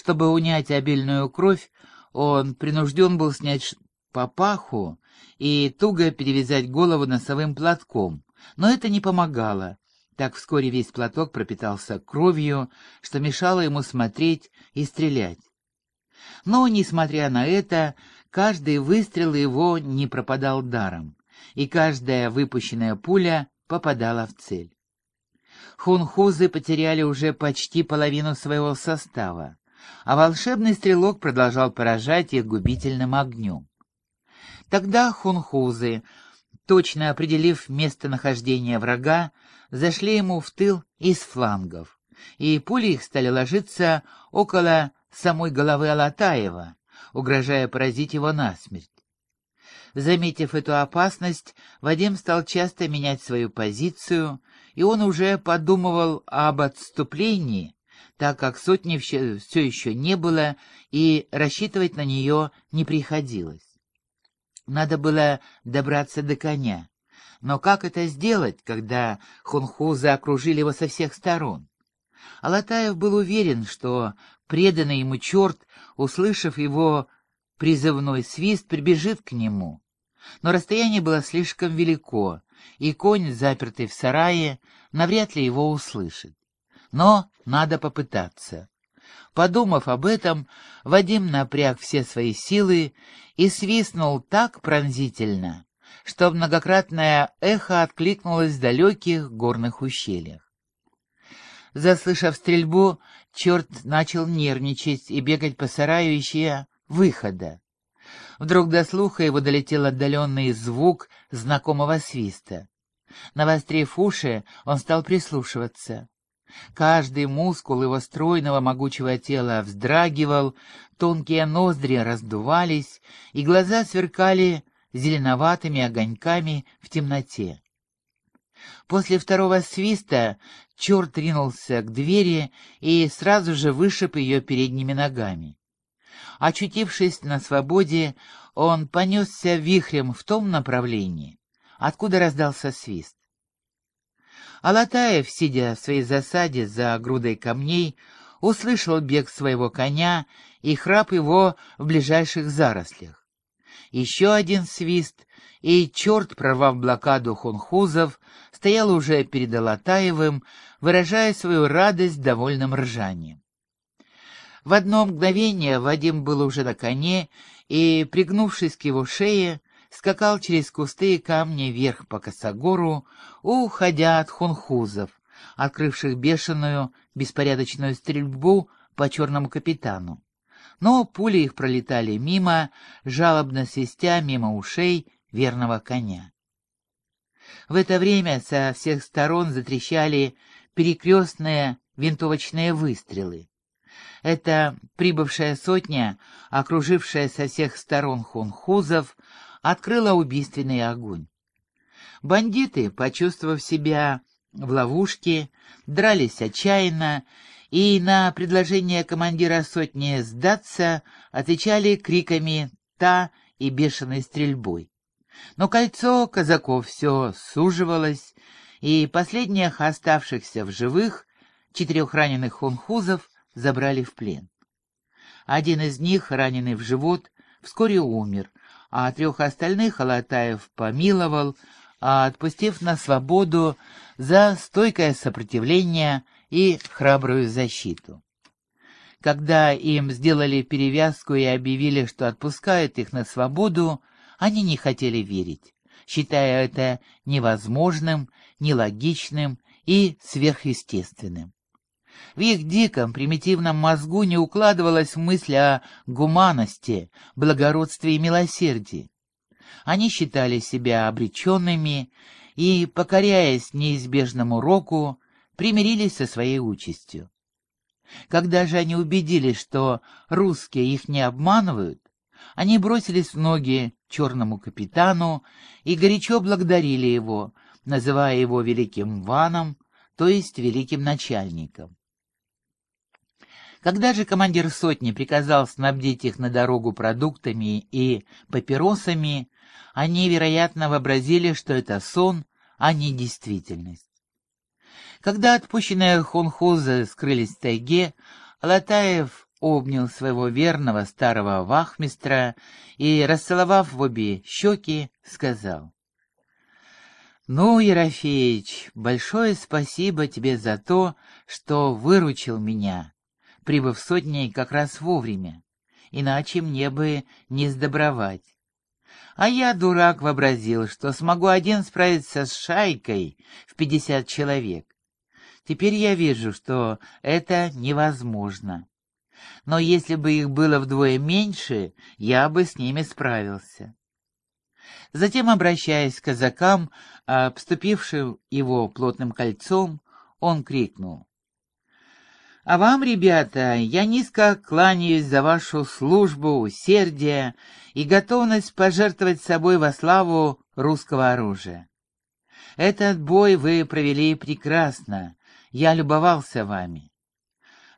Чтобы унять обильную кровь, он принужден был снять папаху и туго перевязать голову носовым платком, но это не помогало. Так вскоре весь платок пропитался кровью, что мешало ему смотреть и стрелять. Но, несмотря на это, каждый выстрел его не пропадал даром, и каждая выпущенная пуля попадала в цель. Хунхузы потеряли уже почти половину своего состава, а волшебный стрелок продолжал поражать их губительным огнем. Тогда хунхузы, точно определив местонахождение врага, зашли ему в тыл из флангов, и пули их стали ложиться около самой головы Алатаева, угрожая поразить его насмерть. Заметив эту опасность, Вадим стал часто менять свою позицию, и он уже подумывал об отступлении, так как сотни все еще не было, и рассчитывать на нее не приходилось. Надо было добраться до коня. Но как это сделать, когда хунхузы окружили его со всех сторон? Алатаев был уверен, что преданный ему черт, услышав его призывной свист, прибежит к нему. Но расстояние было слишком велико, и конь, запертый в сарае, навряд ли его услышит. Но надо попытаться. Подумав об этом, Вадим напряг все свои силы и свистнул так пронзительно, что многократное эхо откликнулось в далеких горных ущельях. Заслышав стрельбу, черт начал нервничать и бегать по сараю, ища выхода. Вдруг до слуха его долетел отдаленный звук знакомого свиста. Навострив уши, он стал прислушиваться. Каждый мускул его стройного могучего тела вздрагивал, тонкие ноздри раздувались, и глаза сверкали зеленоватыми огоньками в темноте. После второго свиста черт ринулся к двери и сразу же вышиб ее передними ногами. Очутившись на свободе, он понесся вихрем в том направлении, откуда раздался свист. Алатаев, сидя в своей засаде за грудой камней, услышал бег своего коня и храп его в ближайших зарослях. Еще один свист, и черт, прорвав блокаду хунхузов, стоял уже перед Алатаевым, выражая свою радость довольным ржанием. В одно мгновение Вадим был уже на коне и, пригнувшись к его шее, скакал через кусты и камни вверх по косогору, уходя от хунхузов, открывших бешеную, беспорядочную стрельбу по черному капитану. Но пули их пролетали мимо, жалобно свистя мимо ушей верного коня. В это время со всех сторон затрещали перекрестные винтовочные выстрелы. Эта прибывшая сотня, окружившая со всех сторон хунхузов, открыла убийственный огонь. Бандиты, почувствовав себя в ловушке, дрались отчаянно и на предложение командира сотни сдаться отвечали криками «та» и бешеной стрельбой. Но кольцо казаков все суживалось, и последних оставшихся в живых четырех раненых хунхузов забрали в плен. Один из них, раненый в живот, вскоре умер, а трех остальных Алатаев помиловал, а отпустив на свободу за стойкое сопротивление и храбрую защиту. Когда им сделали перевязку и объявили, что отпускают их на свободу, они не хотели верить, считая это невозможным, нелогичным и сверхъестественным. В их диком, примитивном мозгу не укладывалась мысль о гуманности, благородстве и милосердии. Они считали себя обреченными и, покоряясь неизбежному року, примирились со своей участью. Когда же они убедились, что русские их не обманывают, они бросились в ноги черному капитану и горячо благодарили его, называя его великим ваном, то есть великим начальником. Когда же командир сотни приказал снабдить их на дорогу продуктами и папиросами, они, вероятно, вообразили, что это сон, а не действительность. Когда отпущенные хунхузы скрылись в тайге, Алатаев обнял своего верного старого вахмистра и, расцеловав в обе щеки, сказал. «Ну, Ерофеич, большое спасибо тебе за то, что выручил меня, прибыв сотней как раз вовремя, иначе мне бы не сдобровать. А я, дурак, вообразил, что смогу один справиться с шайкой в пятьдесят человек. Теперь я вижу, что это невозможно. Но если бы их было вдвое меньше, я бы с ними справился. Затем, обращаясь к казакам, обступившим его плотным кольцом, он крикнул. «А вам, ребята, я низко кланяюсь за вашу службу, усердие и готовность пожертвовать собой во славу русского оружия. Этот бой вы провели прекрасно, я любовался вами.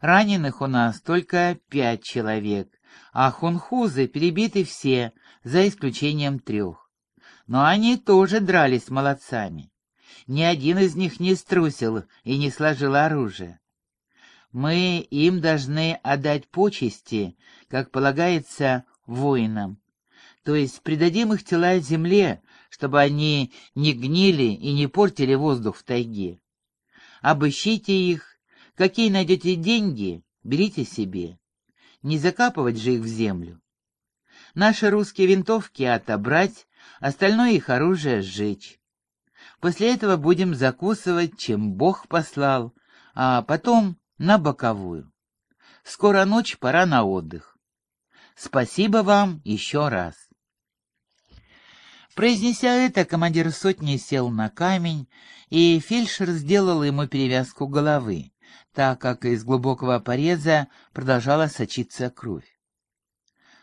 Раненых у нас только пять человек, а хунхузы перебиты все, за исключением трех. Но они тоже дрались молодцами. Ни один из них не струсил и не сложил оружие. Мы им должны отдать почести, как полагается воинам, то есть придадим их тела земле, чтобы они не гнили и не портили воздух в тайге. Обыщите их, какие найдете деньги, берите себе. Не закапывать же их в землю. Наши русские винтовки отобрать, остальное их оружие сжечь. После этого будем закусывать, чем Бог послал, а потом на боковую. Скоро ночь, пора на отдых. Спасибо вам еще раз. Произнеся это, командир сотни сел на камень, и фельдшер сделал ему перевязку головы, так как из глубокого пореза продолжала сочиться кровь.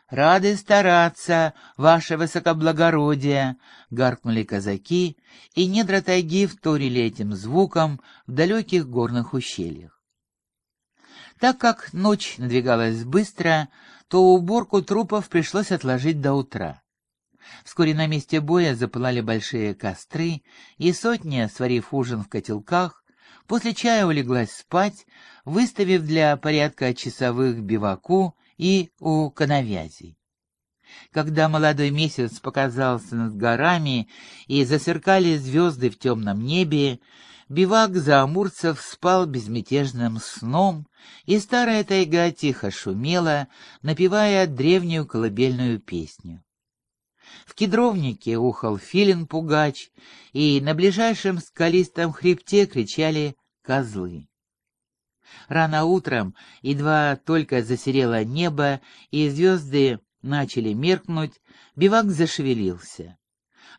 «Рады стараться, ваше высокоблагородие!» — гаркнули казаки, и недра тайги вторили этим звуком в далеких горных ущельях. Так как ночь надвигалась быстро, то уборку трупов пришлось отложить до утра. Вскоре на месте боя запылали большие костры, и сотня, сварив ужин в котелках, после чая улеглась спать, выставив для порядка часовых биваку и у коновязей. Когда молодой месяц показался над горами и засверкали звезды в темном небе, бивак заамурцев спал безмятежным сном, и старая тайга тихо шумела, напевая древнюю колыбельную песню. В кедровнике ухал филин-пугач, и на ближайшем скалистом хребте кричали козлы. Рано утром, едва только засерело небо, и звезды начали меркнуть, бивак зашевелился.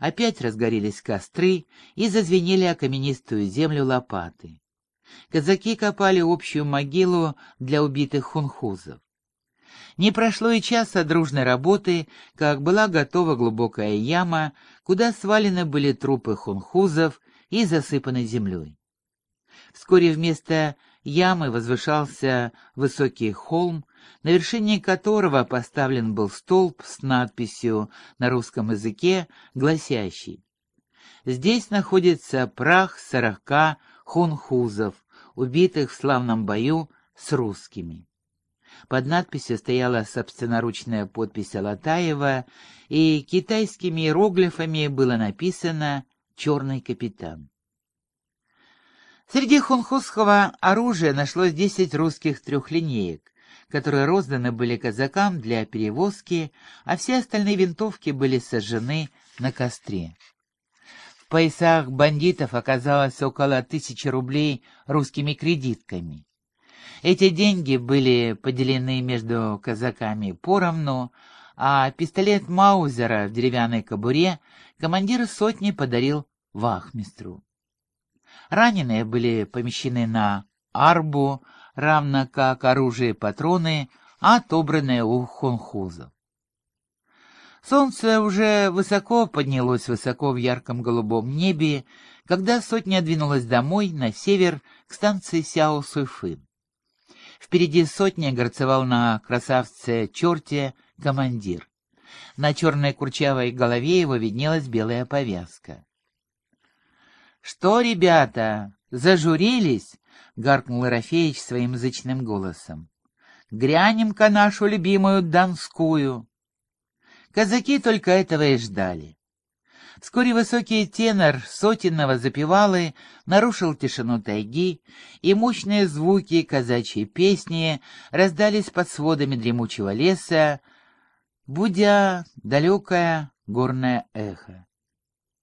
Опять разгорелись костры и зазвенели о каменистую землю лопаты. Казаки копали общую могилу для убитых хунхузов. Не прошло и часа дружной работы, как была готова глубокая яма, куда свалены были трупы хунхузов и засыпаны землей. Вскоре вместо ямы возвышался высокий холм, на вершине которого поставлен был столб с надписью на русском языке, гласящий «Здесь находится прах сорока хунхузов, убитых в славном бою с русскими». Под надписью стояла собственноручная подпись Алатаева, и китайскими иероглифами было написано «Черный капитан». Среди хунхузского оружия нашлось десять русских трехлинеек, которые розданы были казакам для перевозки, а все остальные винтовки были сожжены на костре. В поясах бандитов оказалось около тысячи рублей русскими кредитками. Эти деньги были поделены между казаками поровну, а пистолет Маузера в деревянной кобуре командир сотни подарил вахмистру. Раненые были помещены на арбу, равно как оружие и патроны, отобранные у хунхузов. Солнце уже высоко поднялось высоко в ярком голубом небе, когда сотня двинулась домой на север к станции Сяо-Суйфын. Впереди сотня горцевал на красавце-черте командир. На черной курчавой голове его виднелась белая повязка. «Что, ребята, зажурились?» — гаркнул Ерофеич своим зычным голосом. Грянем-ка нашу любимую Донскую. Казаки только этого и ждали. Вскоре высокий тенор сотенного запевалы нарушил тишину тайги, и мощные звуки казачьей песни раздались под сводами дремучего леса, будя далекое горное эхо.